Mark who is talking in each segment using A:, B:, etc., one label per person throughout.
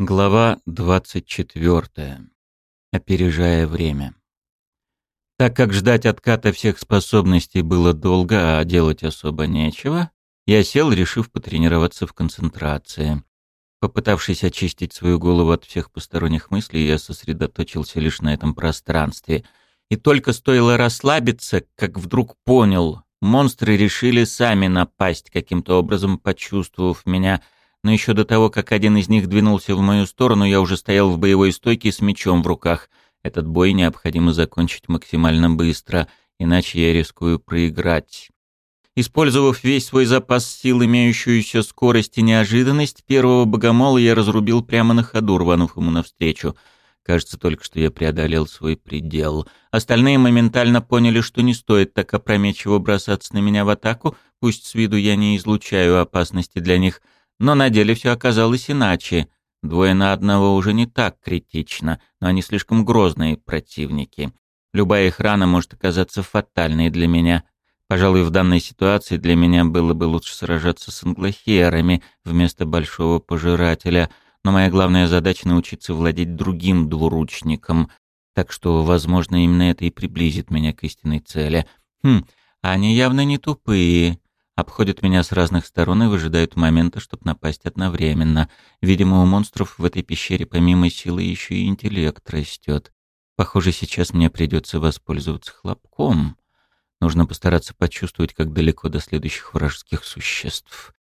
A: Глава 24. Опережая время. Так как ждать отката всех способностей было долго, а делать особо нечего, я сел, решив потренироваться в концентрации. Попытавшись очистить свою голову от всех посторонних мыслей, я сосредоточился лишь на этом пространстве. И только стоило расслабиться, как вдруг понял, монстры решили сами напасть, каким-то образом почувствовав меня — но еще до того, как один из них двинулся в мою сторону, я уже стоял в боевой стойке с мечом в руках. Этот бой необходимо закончить максимально быстро, иначе я рискую проиграть. Использовав весь свой запас сил, имеющуюся скорость и неожиданность, первого богомола я разрубил прямо на ходу, рванув ему навстречу. Кажется, только что я преодолел свой предел. Остальные моментально поняли, что не стоит так опрометчиво бросаться на меня в атаку, пусть с виду я не излучаю опасности для них — но на деле все оказалось иначе. Двое на одного уже не так критично, но они слишком грозные противники. Любая их рана может оказаться фатальной для меня. Пожалуй, в данной ситуации для меня было бы лучше сражаться с англохерами вместо большого пожирателя, но моя главная задача — научиться владеть другим двуручником, так что, возможно, именно это и приблизит меня к истинной цели. Хм, они явно не тупые обходят меня с разных сторон и выжидают момента, чтобы напасть одновременно. Видимо, у монстров в этой пещере помимо силы еще и интеллект растет. Похоже, сейчас мне придется воспользоваться хлопком. Нужно постараться почувствовать, как далеко до следующих вражеских существ.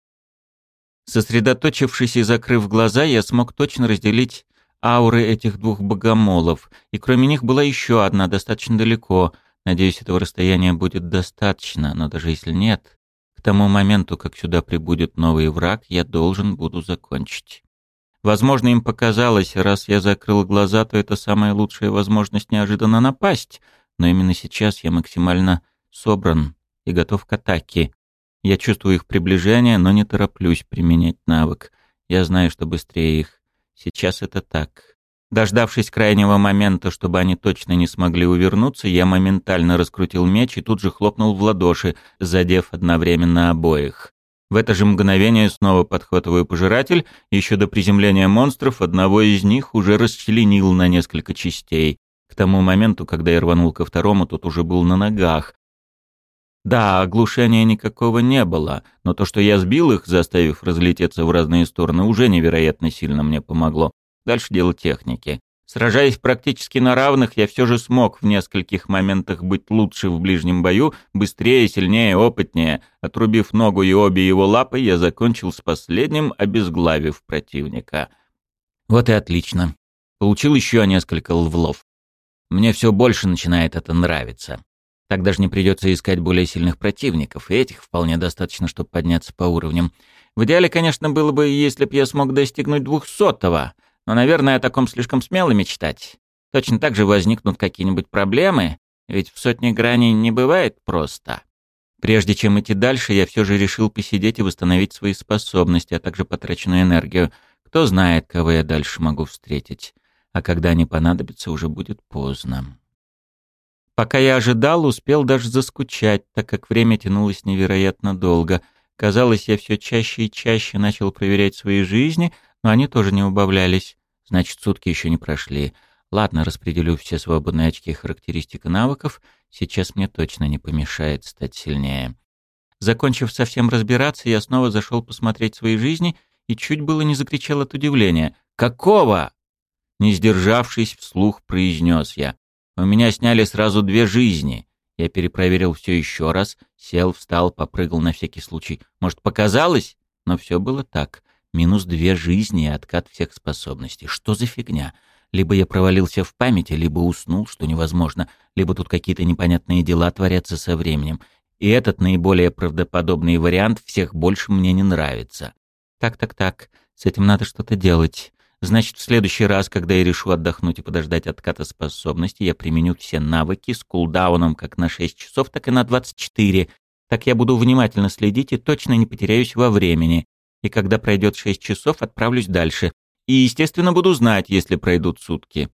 A: Сосредоточившись и закрыв глаза, я смог точно разделить ауры этих двух богомолов, и кроме них была еще одна, достаточно далеко. Надеюсь, этого расстояния будет достаточно, но даже если нет, тому моменту, как сюда прибудет новый враг, я должен буду закончить. Возможно, им показалось, раз я закрыл глаза, то это самая лучшая возможность неожиданно напасть, но именно сейчас я максимально собран и готов к атаке. Я чувствую их приближение, но не тороплюсь применять навык. Я знаю, что быстрее их. Сейчас это так. Дождавшись крайнего момента, чтобы они точно не смогли увернуться, я моментально раскрутил меч и тут же хлопнул в ладоши, задев одновременно обоих. В это же мгновение снова подхватываю пожиратель, еще до приземления монстров одного из них уже расчленил на несколько частей. К тому моменту, когда я рванул ко второму, тот уже был на ногах. Да, оглушения никакого не было, но то, что я сбил их, заставив разлететься в разные стороны, уже невероятно сильно мне помогло. Дальше дело техники. Сражаясь практически на равных, я все же смог в нескольких моментах быть лучше в ближнем бою, быстрее, сильнее, опытнее. Отрубив ногу и обе его лапы, я закончил с последним, обезглавив противника. Вот и отлично. Получил еще несколько лвлов. Мне все больше начинает это нравиться. Так даже не придется искать более сильных противников, и этих вполне достаточно, чтобы подняться по уровням. В идеале, конечно, было бы, если б я смог достигнуть двухсотого — но, наверное, о таком слишком смело мечтать. Точно так же возникнут какие-нибудь проблемы, ведь в сотне граней не бывает просто. Прежде чем идти дальше, я все же решил посидеть и восстановить свои способности, а также потраченную энергию. Кто знает, кого я дальше могу встретить. А когда они понадобятся, уже будет поздно. Пока я ожидал, успел даже заскучать, так как время тянулось невероятно долго. Казалось, я все чаще и чаще начал проверять свои жизни, но они тоже не убавлялись. Значит, сутки еще не прошли. Ладно, распределю все свободные очки характеристик и навыков. Сейчас мне точно не помешает стать сильнее. Закончив совсем разбираться, я снова зашел посмотреть свои жизни и чуть было не закричал от удивления. «Какого?» Не сдержавшись, вслух произнес я. «У меня сняли сразу две жизни». Я перепроверил все еще раз, сел, встал, попрыгал на всякий случай. Может, показалось? Но все было так. Минус две жизни и откат всех способностей. Что за фигня? Либо я провалился в памяти, либо уснул, что невозможно, либо тут какие-то непонятные дела творятся со временем. И этот наиболее правдоподобный вариант всех больше мне не нравится. Так-так-так, с этим надо что-то делать. Значит, в следующий раз, когда я решу отдохнуть и подождать отката способности, я применю все навыки с кулдауном как на 6 часов, так и на 24. Так я буду внимательно следить и точно не потеряюсь во времени и когда пройдет шесть часов, отправлюсь дальше. И, естественно, буду знать, если пройдут сутки.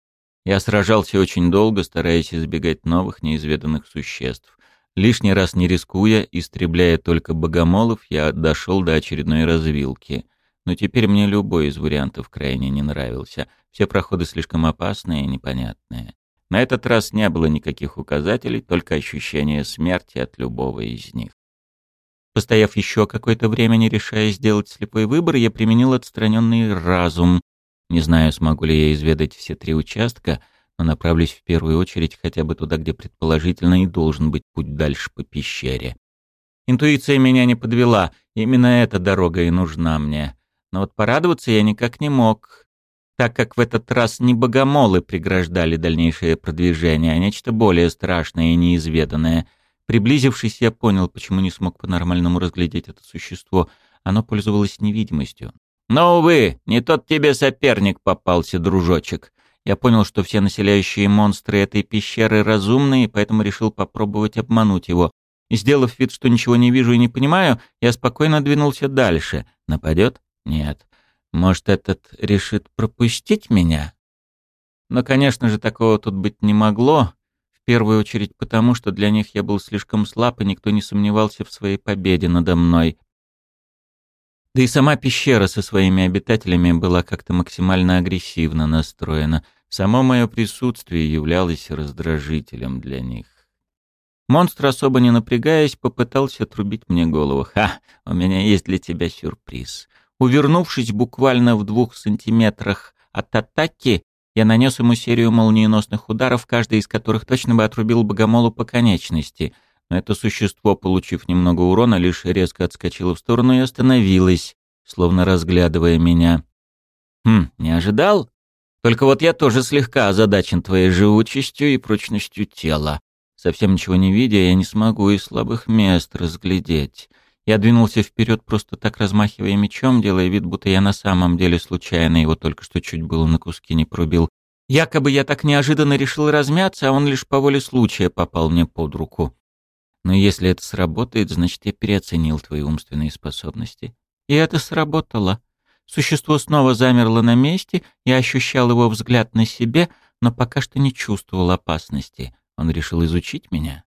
A: Я сражался очень долго, стараясь избегать новых неизведанных существ. Лишний раз не рискуя, истребляя только богомолов, я дошел до очередной развилки. Но теперь мне любой из вариантов крайне не нравился. Все проходы слишком опасные и непонятные. На этот раз не было никаких указателей, только ощущение смерти от любого из них. Постояв еще какое-то время, не решая сделать слепой выбор, я применил отстраненный разум. Не знаю, смогу ли я изведать все три участка, но направлюсь в первую очередь хотя бы туда, где предположительно и должен быть путь дальше по пещере. Интуиция меня не подвела, именно эта дорога и нужна мне. Но вот порадоваться я никак не мог, так как в этот раз не богомолы преграждали дальнейшее продвижение, а нечто более страшное и неизведанное — Приблизившись, я понял, почему не смог по-нормальному разглядеть это существо. Оно пользовалось невидимостью. «Но, увы, не тот тебе соперник попался, дружочек». Я понял, что все населяющие монстры этой пещеры разумные, поэтому решил попробовать обмануть его. Сделав вид, что ничего не вижу и не понимаю, я спокойно двинулся дальше. Нападет? Нет. Может, этот решит пропустить меня? Но, конечно же, такого тут быть не могло первую очередь потому, что для них я был слишком слаб, и никто не сомневался в своей победе надо мной. Да и сама пещера со своими обитателями была как-то максимально агрессивно настроена. Само мое присутствие являлось раздражителем для них. Монстр, особо не напрягаясь, попытался отрубить мне голову. «Ха! У меня есть для тебя сюрприз». Увернувшись буквально в двух сантиметрах от атаки, я нанес ему серию молниеносных ударов, каждый из которых точно бы отрубил богомолу по конечности. Но это существо, получив немного урона, лишь резко отскочило в сторону и остановилось, словно разглядывая меня. «Хм, не ожидал? Только вот я тоже слегка озадачен твоей живучестью и прочностью тела. Совсем ничего не видя, я не смогу и слабых мест разглядеть». Я двинулся вперед, просто так размахивая мечом, делая вид, будто я на самом деле случайно его только что чуть было на куски не пробил. Якобы я так неожиданно решил размяться, а он лишь по воле случая попал мне под руку. Но если это сработает, значит, я переоценил твои умственные способности. И это сработало. Существо снова замерло на месте, я ощущал его взгляд на себе, но пока что не чувствовал опасности. Он решил изучить меня.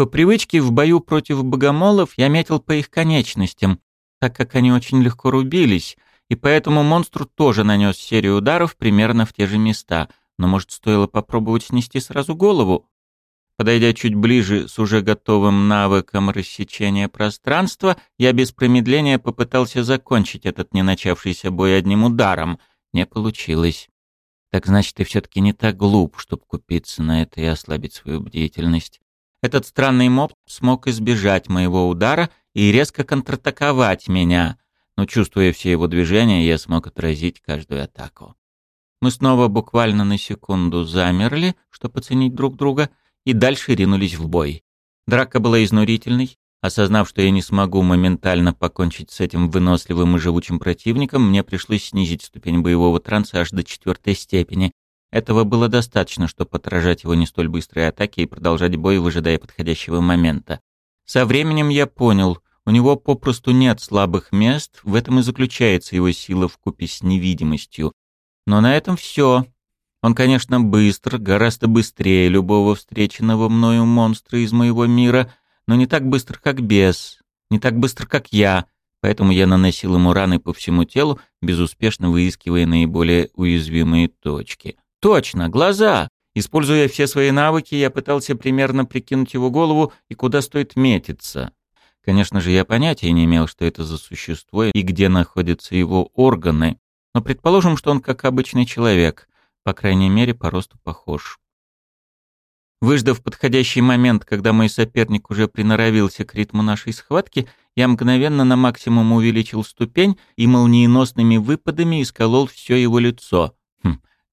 A: По привычке в бою против богомолов я метил по их конечностям, так как они очень легко рубились, и поэтому монстру тоже нанес серию ударов примерно в те же места. Но, может, стоило попробовать снести сразу голову? Подойдя чуть ближе с уже готовым навыком рассечения пространства, я без промедления попытался закончить этот не начавшийся бой одним ударом. Не получилось. Так значит, ты все-таки не так глуп, чтобы купиться на это и ослабить свою бдительность. Этот странный моб смог избежать моего удара и резко контратаковать меня, но, чувствуя все его движения, я смог отразить каждую атаку. Мы снова буквально на секунду замерли, чтобы оценить друг друга, и дальше ринулись в бой. Драка была изнурительной. Осознав, что я не смогу моментально покончить с этим выносливым и живучим противником, мне пришлось снизить ступень боевого транса аж до четвертой степени, этого было достаточно, чтобы отражать его не столь быстрые атаки и продолжать бой, выжидая подходящего момента. Со временем я понял, у него попросту нет слабых мест, в этом и заключается его сила в купе с невидимостью. Но на этом все. Он, конечно, быстр, гораздо быстрее любого встреченного мною монстра из моего мира, но не так быстр, как бес, не так быстр, как я, поэтому я наносил ему раны по всему телу, безуспешно выискивая наиболее уязвимые точки. Точно, глаза. Используя все свои навыки, я пытался примерно прикинуть его голову и куда стоит метиться. Конечно же, я понятия не имел, что это за существо и где находятся его органы, но предположим, что он как обычный человек, по крайней мере, по росту похож. Выждав подходящий момент, когда мой соперник уже приноровился к ритму нашей схватки, я мгновенно на максимум увеличил ступень и молниеносными выпадами исколол все его лицо.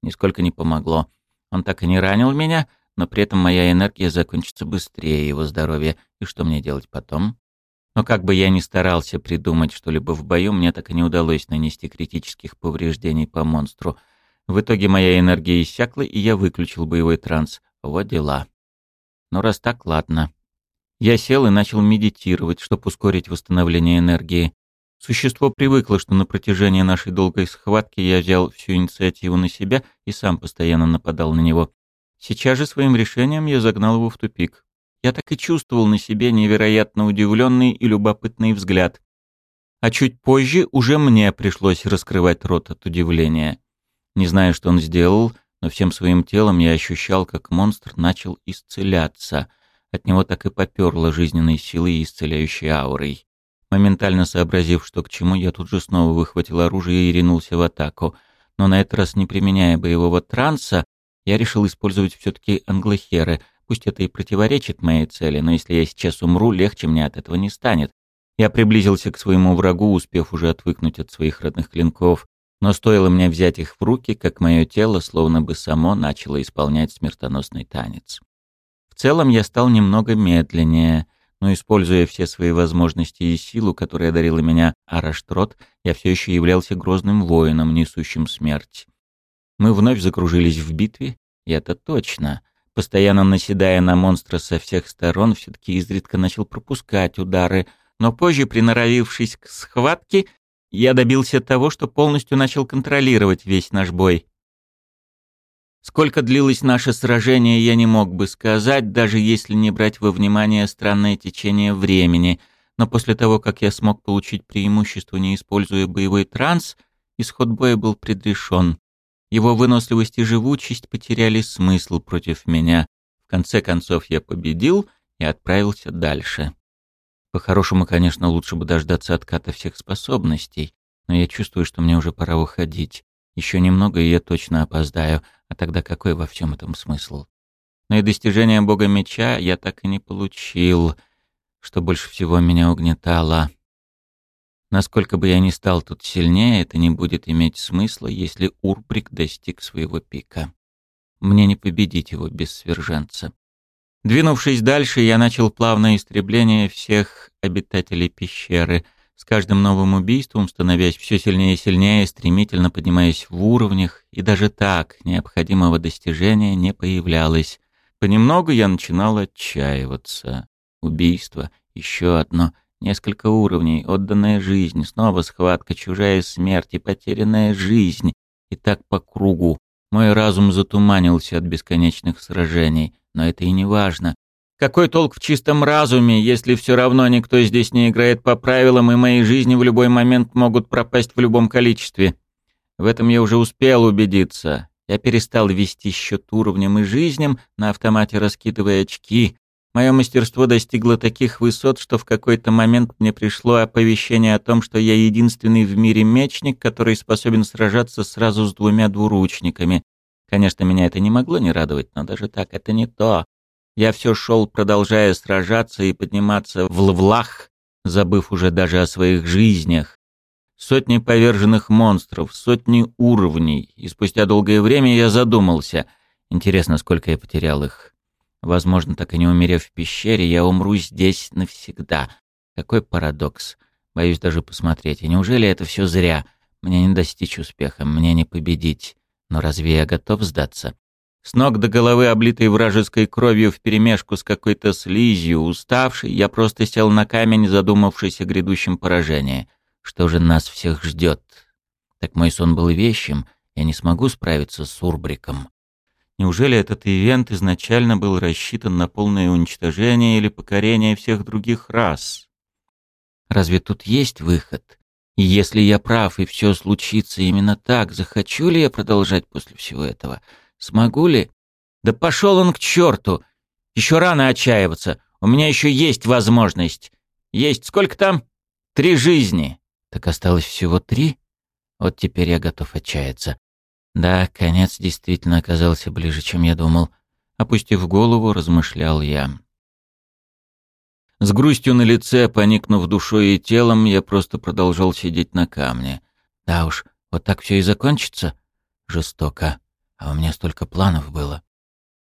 A: Нисколько не помогло. Он так и не ранил меня, но при этом моя энергия закончится быстрее его здоровья. И что мне делать потом? Но как бы я ни старался придумать что-либо в бою, мне так и не удалось нанести критических повреждений по монстру. В итоге моя энергия иссякла, и я выключил боевой транс. Вот дела. Но раз так, ладно. Я сел и начал медитировать, чтобы ускорить восстановление энергии. Существо привыкло, что на протяжении нашей долгой схватки я взял всю инициативу на себя и сам постоянно нападал на него. Сейчас же своим решением я загнал его в тупик. Я так и чувствовал на себе невероятно удивленный и любопытный взгляд. А чуть позже уже мне пришлось раскрывать рот от удивления. Не знаю, что он сделал, но всем своим телом я ощущал, как монстр начал исцеляться. От него так и поперло жизненной силой и исцеляющей аурой. Моментально сообразив, что к чему, я тут же снова выхватил оружие и ринулся в атаку. Но на этот раз, не применяя боевого транса, я решил использовать все-таки англохеры. Пусть это и противоречит моей цели, но если я сейчас умру, легче мне от этого не станет. Я приблизился к своему врагу, успев уже отвыкнуть от своих родных клинков, но стоило мне взять их в руки, как мое тело словно бы само начало исполнять смертоносный танец. В целом я стал немного медленнее, но используя все свои возможности и силу, которая одарила меня Араштрот, я все еще являлся грозным воином, несущим смерть. Мы вновь закружились в битве, и это точно. Постоянно наседая на монстра со всех сторон, все-таки изредка начал пропускать удары, но позже, приноровившись к схватке, я добился того, что полностью начал контролировать весь наш бой. Сколько длилось наше сражение, я не мог бы сказать, даже если не брать во внимание странное течение времени, но после того, как я смог получить преимущество, не используя боевой транс, исход боя был предрешен. Его выносливость и живучесть потеряли смысл против меня. В конце концов я победил и отправился дальше. По-хорошему, конечно, лучше бы дождаться отката всех способностей, но я чувствую, что мне уже пора уходить. Еще немного, и я точно опоздаю, а тогда какой во всем этом смысл? Но и достижение бога меча я так и не получил, что больше всего меня угнетало. Насколько бы я ни стал тут сильнее, это не будет иметь смысла, если Урбрик достиг своего пика. Мне не победить его без сверженца. Двинувшись дальше, я начал плавное истребление всех обитателей пещеры, с каждым новым убийством становясь все сильнее и сильнее, стремительно поднимаясь в уровнях, и даже так необходимого достижения не появлялось. Понемногу я начинал отчаиваться. Убийство, еще одно, несколько уровней, отданная жизнь, снова схватка, чужая смерть и потерянная жизнь. И так по кругу. Мой разум затуманился от бесконечных сражений но это и не важно. Какой толк в чистом разуме, если все равно никто здесь не играет по правилам, и мои жизни в любой момент могут пропасть в любом количестве? В этом я уже успел убедиться. Я перестал вести счет уровням и жизням, на автомате раскидывая очки. Мое мастерство достигло таких высот, что в какой-то момент мне пришло оповещение о том, что я единственный в мире мечник, который способен сражаться сразу с двумя двуручниками. Конечно, меня это не могло не радовать, но даже так это не то. Я все шел, продолжая сражаться и подниматься в лвлах, забыв уже даже о своих жизнях. Сотни поверженных монстров, сотни уровней, и спустя долгое время я задумался. Интересно, сколько я потерял их. Возможно, так и не умерев в пещере, я умру здесь навсегда. Какой парадокс. Боюсь даже посмотреть. И неужели это все зря? Мне не достичь успеха, мне не победить. Но разве я готов сдаться? С ног до головы, облитый вражеской кровью вперемешку с какой-то слизью, уставший, я просто сел на камень, задумавшись о грядущем поражении. Что же нас всех ждет? Так мой сон был вещим, я не смогу справиться с Урбриком. Неужели этот ивент изначально был рассчитан на полное уничтожение или покорение всех других рас? Разве тут есть выход? И если я прав, и все случится именно так, захочу ли я продолжать после всего этого? Смогу ли? Да пошел он к черту! Еще рано отчаиваться. У меня еще есть возможность. Есть сколько там? Три жизни. Так осталось всего три? Вот теперь я готов отчаяться. Да, конец действительно оказался ближе, чем я думал. Опустив голову, размышлял я. С грустью на лице, поникнув душой и телом, я просто продолжал сидеть на камне. Да уж, вот так все и закончится? Жестоко. А у меня столько планов было.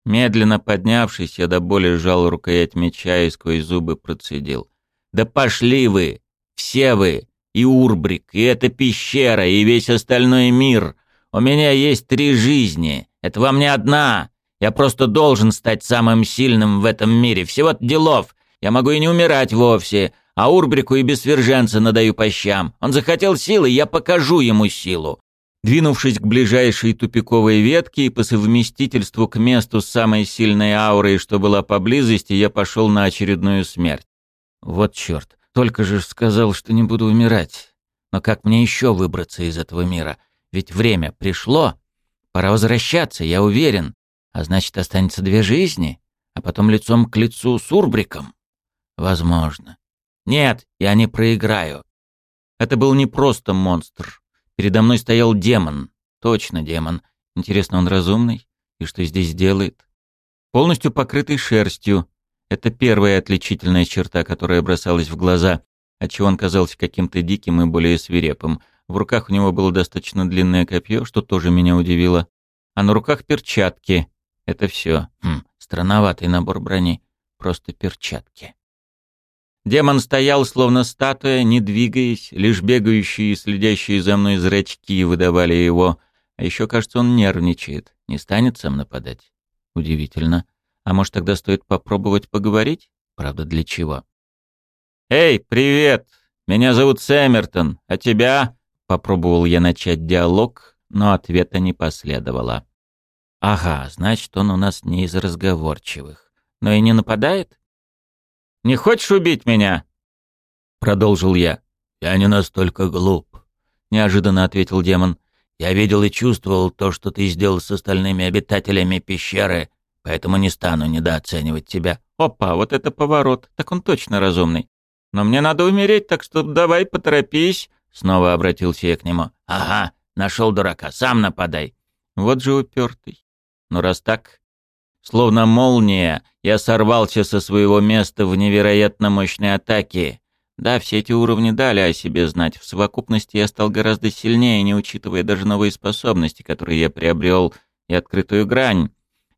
A: Медленно поднявшись, я до боли сжал рукоять меча и сквозь зубы процедил. «Да пошли вы! Все вы! И Урбрик, и эта пещера, и весь остальной мир! У меня есть три жизни! Это вам не одна! Я просто должен стать самым сильным в этом мире! Всего-то делов! Я могу и не умирать вовсе, а Урбрику и Бессверженца надаю по щам. Он захотел силы, я покажу ему силу». Двинувшись к ближайшей тупиковой ветке и по совместительству к месту самой сильной аурой, что была поблизости, я пошел на очередную смерть. Вот черт, только же сказал, что не буду умирать. Но как мне еще выбраться из этого мира? Ведь время пришло. Пора возвращаться, я уверен. А значит, останется две жизни, а потом лицом к лицу с Урбриком. Возможно. Нет, я не проиграю. Это был не просто монстр. Передо мной стоял демон. Точно демон. Интересно, он разумный? И что здесь делает? Полностью покрытый шерстью. Это первая отличительная черта, которая бросалась в глаза, отчего он казался каким-то диким и более свирепым. В руках у него было достаточно длинное копье, что тоже меня удивило. А на руках перчатки. Это все. Хм, странноватый набор брони. Просто перчатки. Демон стоял, словно статуя, не двигаясь, лишь бегающие и следящие за мной зрачки выдавали его. А еще, кажется, он нервничает. Не станет сам нападать? Удивительно. А может, тогда стоит попробовать поговорить? Правда, для чего? «Эй, привет! Меня зовут Сэмертон, а тебя?» Попробовал я начать диалог, но ответа не последовало. «Ага, значит, он у нас не из разговорчивых. Но и не нападает?» «Не хочешь убить меня?» Продолжил я. «Я не настолько глуп», — неожиданно ответил демон. «Я видел и чувствовал то, что ты сделал с остальными обитателями пещеры, поэтому не стану недооценивать тебя». «Опа, вот это поворот. Так он точно разумный. Но мне надо умереть, так что давай поторопись». Снова обратился я к нему. «Ага, нашел дурака, сам нападай». Вот же упертый. Но раз так, словно молния, я сорвался со своего места в невероятно мощной атаке. Да, все эти уровни дали о себе знать. В совокупности я стал гораздо сильнее, не учитывая даже новые способности, которые я приобрел, и открытую грань.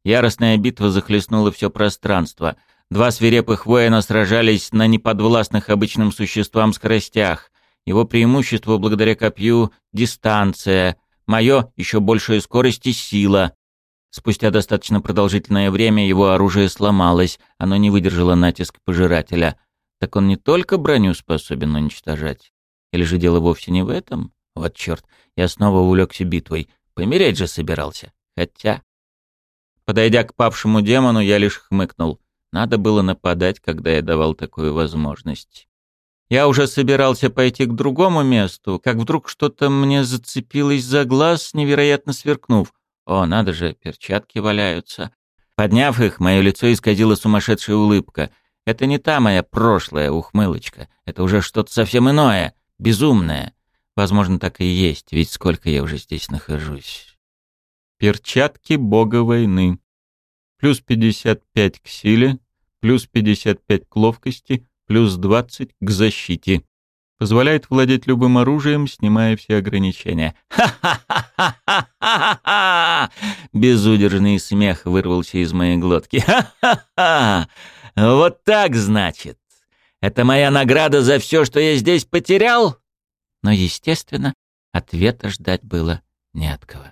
A: Яростная битва захлестнула все пространство. Два свирепых воина сражались на неподвластных обычным существам скоростях. Его преимущество благодаря копью — дистанция. Мое — еще большая скорость и сила. Спустя достаточно продолжительное время его оружие сломалось, оно не выдержало натиск пожирателя. Так он не только броню способен уничтожать. Или же дело вовсе не в этом? Вот черт, я снова увлекся битвой. Помереть же собирался. Хотя... Подойдя к павшему демону, я лишь хмыкнул. Надо было нападать, когда я давал такую возможность. Я уже собирался пойти к другому месту, как вдруг что-то мне зацепилось за глаз, невероятно сверкнув. О, надо же, перчатки валяются. Подняв их, мое лицо исказило сумасшедшая улыбка. Это не та моя прошлая ухмылочка. Это уже что-то совсем иное, безумное. Возможно, так и есть, ведь сколько я уже здесь нахожусь. Перчатки бога войны. Плюс 55 к силе, плюс 55 к ловкости, плюс 20 к защите. Позволяет владеть любым оружием, снимая все ограничения. «Ха-ха-ха-ха-ха-ха!» Безудержный смех вырвался из моей глотки. «Ха-ха-ха! Вот так, значит! Это моя награда за все, что я здесь потерял?» Но, естественно, ответа ждать было не от кого.